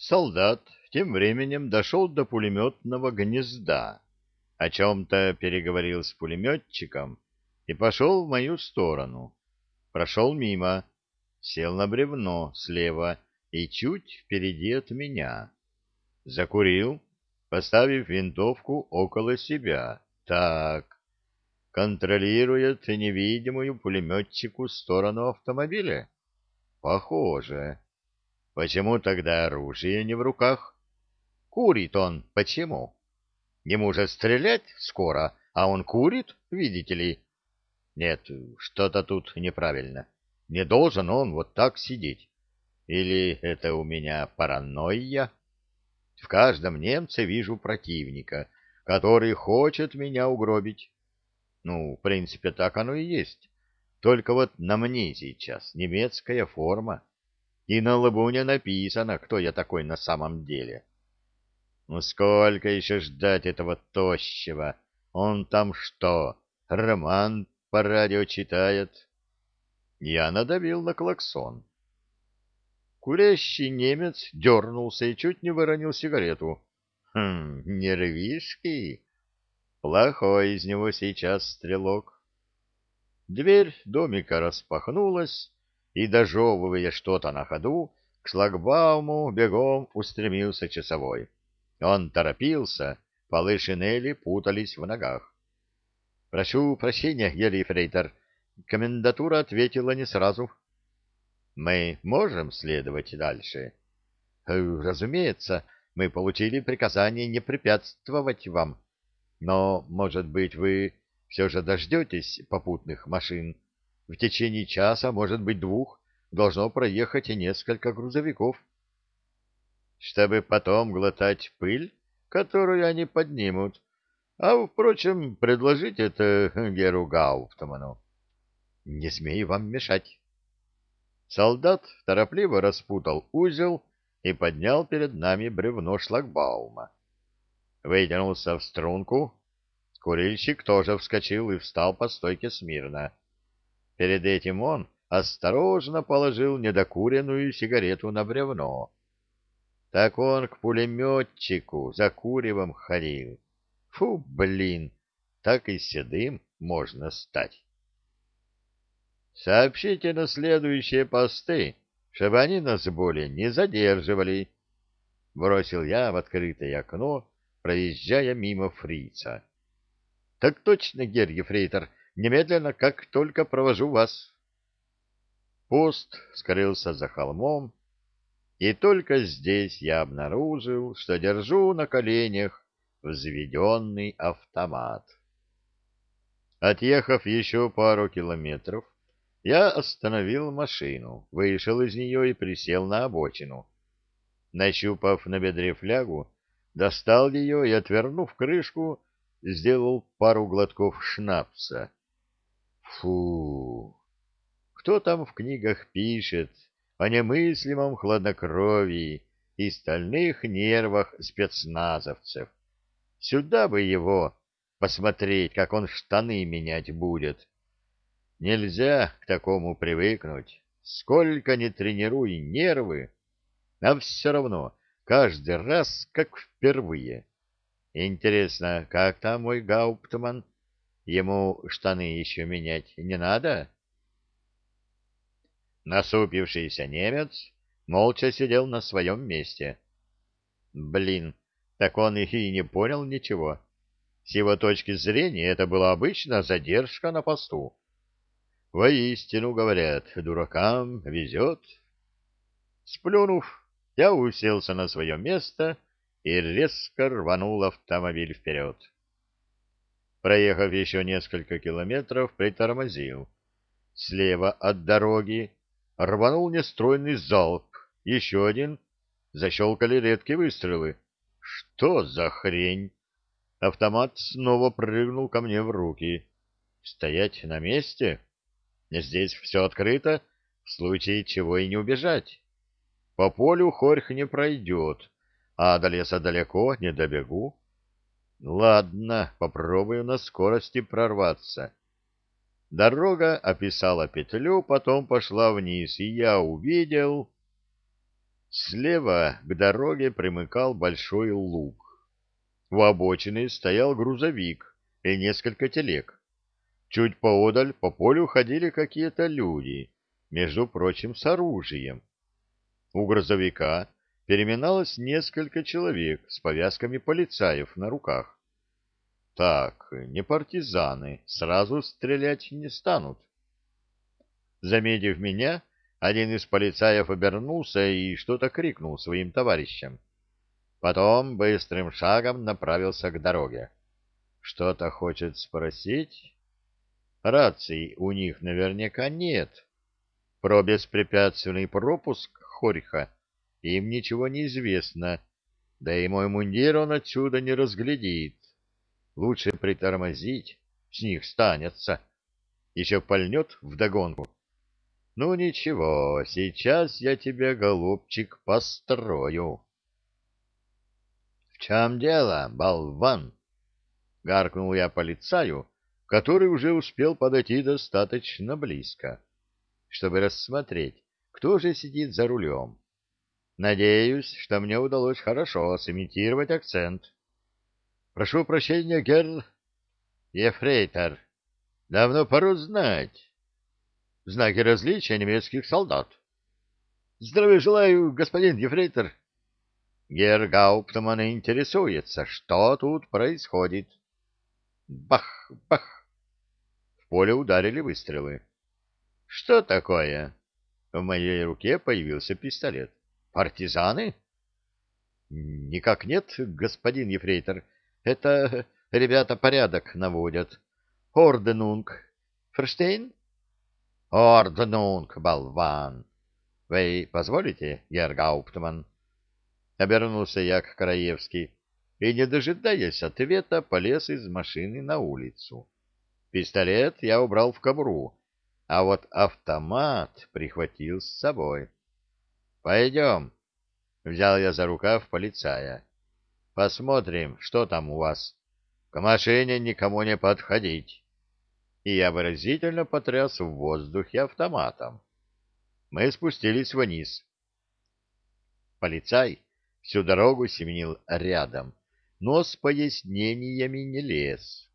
Солдат тем временем дошел до пулеметного гнезда, о чем-то переговорил с пулеметчиком и пошел в мою сторону. Прошел мимо, сел на бревно слева и чуть впереди от меня. Закурил, поставив винтовку около себя. Так, контролирует невидимую пулеметчику сторону автомобиля? Похоже. Почему тогда оружие не в руках? Курит он почему? Ему же стрелять скоро, а он курит, видите ли? Нет, что-то тут неправильно. Не должен он вот так сидеть. Или это у меня паранойя? В каждом немце вижу противника, который хочет меня угробить. Ну, в принципе, так оно и есть. Только вот на мне сейчас немецкая форма, и на лбу не написано, кто я такой на самом деле. Ну, сколько еще ждать этого тощего? Он там что, роман по радио читает? Я надавил на клаксон. Курящий немец дернулся и чуть не выронил сигарету. Хм, нервишки. Плохой из него сейчас стрелок. Дверь домика распахнулась, и, дожевывая что-то на ходу, к шлагбауму бегом устремился часовой. Он торопился, полы шинели путались в ногах. — Прошу прощения, Гелий Фрейтер. Комендатура ответила не сразу. Мы можем следовать дальше? Э, разумеется, мы получили приказание не препятствовать вам. Но, может быть, вы все же дождетесь попутных машин? В течение часа, может быть, двух, должно проехать и несколько грузовиков. Чтобы потом глотать пыль, которую они поднимут. А, впрочем, предложить это Геру Гауптману. Не смею вам мешать. Солдат торопливо распутал узел и поднял перед нами бревно шлагбаума. Вытянулся в струнку. Курильщик тоже вскочил и встал по стойке смирно. Перед этим он осторожно положил недокуренную сигарету на бревно. Так он к пулеметчику за куревом ходил. Фу, блин, так и седым можно стать. Сообщите на следующие посты, чтобы они нас более не задерживали. Бросил я в открытое окно, проезжая мимо фрица. — Так точно, Герр Фрейтер, немедленно, как только провожу вас. Пост скрылся за холмом, и только здесь я обнаружил, что держу на коленях взведенный автомат. Отъехав еще пару километров, я остановил машину, вышел из нее и присел на обочину. Нащупав на бедре флягу, достал ее и, отвернув крышку, сделал пару глотков шнапса. Фу! Кто там в книгах пишет о немыслимом хладнокровии и стальных нервах спецназовцев? Сюда бы его посмотреть, как он штаны менять будет. Нельзя к такому привыкнуть. Сколько ни тренируй нервы, а все равно каждый раз как впервые. Интересно, как там мой Гауптман? Ему штаны еще менять не надо? Насупившийся немец молча сидел на своем месте. Блин, так он и не понял ничего. С его точки зрения это была обычная задержка на посту. Воистину, говорят, дуракам везет. Сплюнув, я уселся на свое место и резко рванул автомобиль вперед. Проехав еще несколько километров, притормозил. Слева от дороги рванул нестройный залп, еще один. Защелкали редкие выстрелы. Что за хрень? Автомат снова прыгнул ко мне в руки. Стоять на месте? Здесь все открыто, в случае чего и не убежать. По полю хорьх не пройдет, а до леса далеко не добегу. Ладно, попробую на скорости прорваться. Дорога описала петлю, потом пошла вниз, и я увидел... Слева к дороге примыкал большой луг. У обочины стоял грузовик и несколько телег. Чуть поодаль по полю ходили какие-то люди, между прочим, с оружием. У грузовика переминалось несколько человек с повязками полицаев на руках. Так, не партизаны, сразу стрелять не станут. Заметив меня, один из полицаев обернулся и что-то крикнул своим товарищам. Потом быстрым шагом направился к дороге. Что-то хочет спросить? Раций у них наверняка нет. Про беспрепятственный пропуск Хориха им ничего не известно, да и мой мундир он отсюда не разглядит. Лучше притормозить, с них станется. Еще пальнет вдогонку. Ну ничего, сейчас я тебя, голубчик, построю. — В чем дело, болван? — гаркнул я полицаю, который уже успел подойти достаточно близко, чтобы рассмотреть, кто же сидит за рулем. Надеюсь, что мне удалось хорошо сымитировать акцент. — Прошу прощения, герр... — Ефрейтор, давно пора знать знаки различия немецких солдат. — Здравия желаю, господин Ефрейтор. Герр Гауптман интересуется, что тут происходит. Бах, бах. В поле ударили выстрелы. — Что такое? В моей руке появился пистолет. — Партизаны? — Никак нет, господин Ефрейтор. Это ребята порядок наводят. Орденунг. Ферштейн? Орднунг, болван! Вы позволите, Гергауптман? Обернулся я к Краевски и, не дожидаясь ответа, полез из машины на улицу. Пистолет я убрал в кобуру, а вот автомат прихватил с собой. «Пойдем», — взял я за рукав полицая. «Посмотрим, что там у вас. К машине никому не подходить» и я выразительно потряс в воздухе автоматом. Мы спустились вниз. Полицай всю дорогу семенил рядом, но с пояснениями не лез.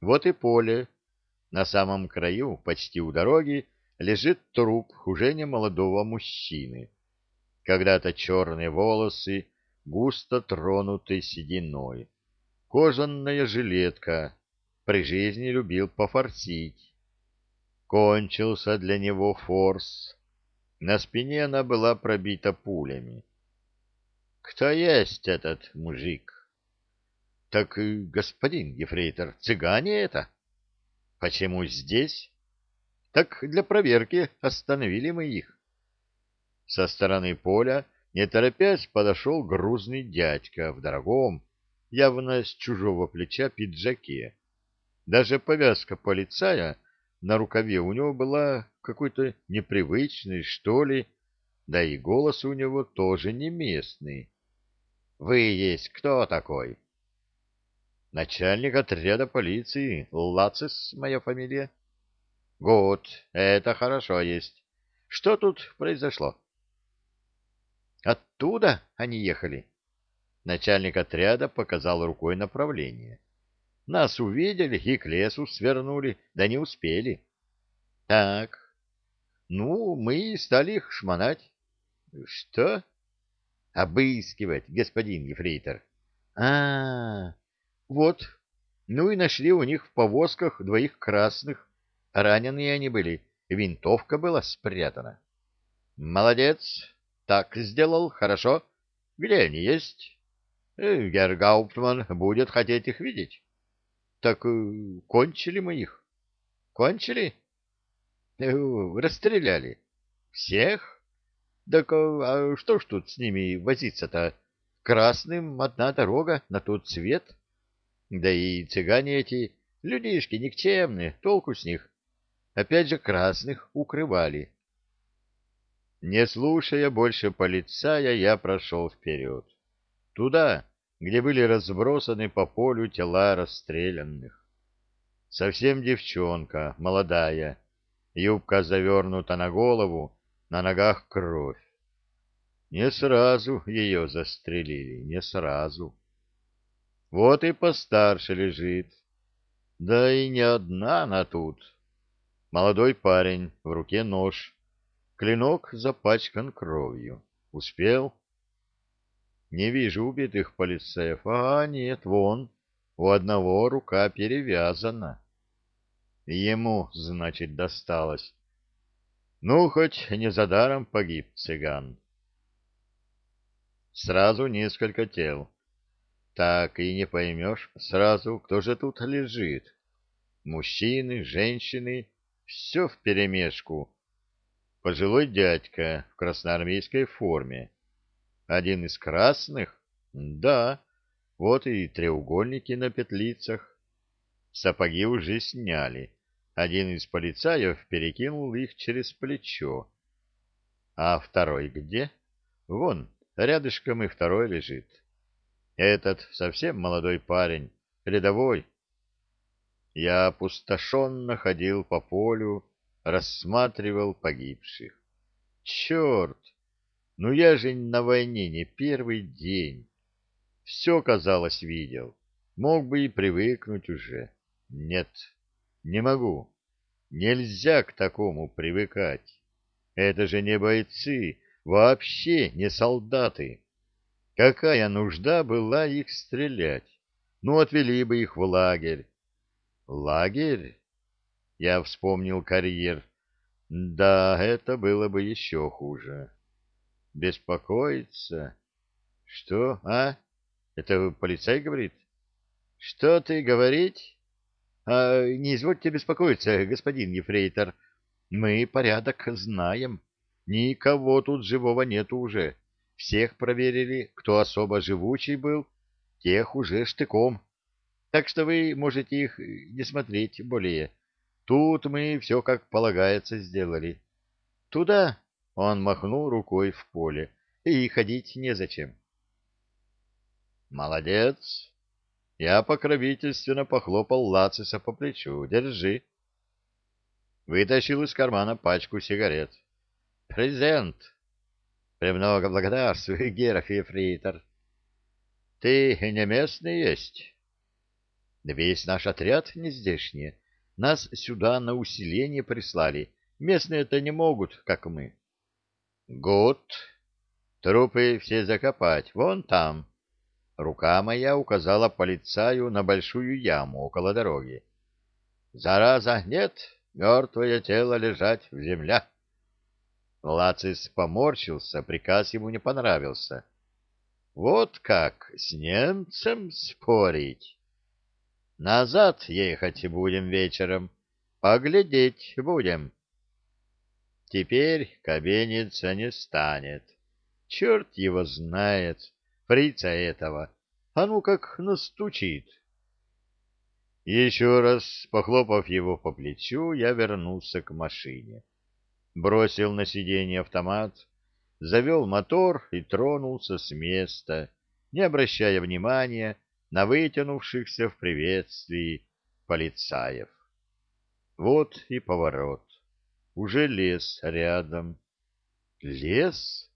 Вот и поле. На самом краю, почти у дороги, лежит труп уже не молодого мужчины. Когда-то черные волосы, густо тронуты сединой. Кожаная жилетка, при жизни любил пофорсить. Кончился для него форс. На спине она была пробита пулями. Кто есть этот мужик? Так, э, господин Ефрейтор, цыгане это? Почему здесь? Так для проверки остановили мы их. Со стороны поля, не торопясь, подошел грузный дядька в дорогом, явно с чужого плеча пиджаке. Даже повязка полицая на рукаве у него была какой-то непривычной, что ли, да и голос у него тоже не местный. — Вы есть кто такой? — Начальник отряда полиции, Лацис моя фамилия. — Гуд, это хорошо есть. Что тут произошло? — Оттуда они ехали. Начальник отряда показал рукой направление. — нас увидели и к лесу свернули, да не успели. Так, ну, мы стали их шмонать. Что? Обыскивать, господин Ефрейтор. А, -а, а, вот. Ну и нашли у них в повозках двоих красных. Раненые они были, винтовка была спрятана. Молодец, так сделал, хорошо. Где они есть? Э, Гергауптман будет хотеть их видеть. Так э, кончили мы их? Кончили? Э, расстреляли. Всех? Так а что ж тут с ними возиться-то? Красным одна дорога на тот свет. Да и цыгане эти, людишки никчемные, толку с них. Опять же красных укрывали. Не слушая больше полицая, я прошел вперед. Туда, где были разбросаны по полю тела расстрелянных. Совсем девчонка, молодая, юбка завернута на голову, на ногах кровь. Не сразу ее застрелили, не сразу. Вот и постарше лежит. Да и не одна она тут. Молодой парень, в руке нож. Клинок запачкан кровью. Успел? Не вижу убитых полицеев. А, нет, вон, у одного рука перевязана. Ему, значит, досталось. Ну, хоть не за даром погиб цыган. Сразу несколько тел. Так и не поймешь сразу, кто же тут лежит. Мужчины, женщины, все вперемешку. Пожилой дядька в красноармейской форме. Один из красных? Да, вот и треугольники на петлицах. Сапоги уже сняли. Один из полицаев перекинул их через плечо. А второй где? Вон, рядышком и второй лежит. Этот совсем молодой парень, рядовой. Я опустошенно ходил по полю, рассматривал погибших. Черт! Ну я же на войне не первый день. Все, казалось, видел. Мог бы и привыкнуть уже. Нет, не могу. Нельзя к такому привыкать. Это же не бойцы, вообще не солдаты. Какая нужда была их стрелять? Ну, отвели бы их в лагерь. Лагерь? Я вспомнил карьер. Да, это было бы еще хуже. Беспокоиться? Что, а? Это полицай говорит? Что ты говорить? А, не извольте беспокоиться, господин Ефрейтор. Мы порядок знаем. Никого тут живого нету уже. Всех проверили, кто особо живучий был, тех уже штыком. Так что вы можете их не смотреть более. Тут мы все как полагается сделали. Туда он махнул рукой в поле, и ходить незачем. Молодец. Я покровительственно похлопал Лациса по плечу. Держи. Вытащил из кармана пачку сигарет. Презент. Премного благодарствую, Геров Ефрейтор. Ты не местный есть? Весь наш отряд не здешний. Нас сюда на усиление прислали. Местные-то не могут, как мы. Гуд. Трупы все закопать. Вон там. Рука моя указала полицаю на большую яму около дороги. Зараза, нет, мертвое тело лежать в земле. Лацис поморщился, приказ ему не понравился. Вот как с немцем спорить? Назад ехать будем вечером, поглядеть будем. Теперь кабеница не станет. Черт его знает, фрица этого. А ну как настучит. Еще раз, похлопав его по плечу, я вернулся к машине бросил на сиденье автомат, завел мотор и тронулся с места, не обращая внимания на вытянувшихся в приветствии полицаев. Вот и поворот. Уже лес рядом. Лес?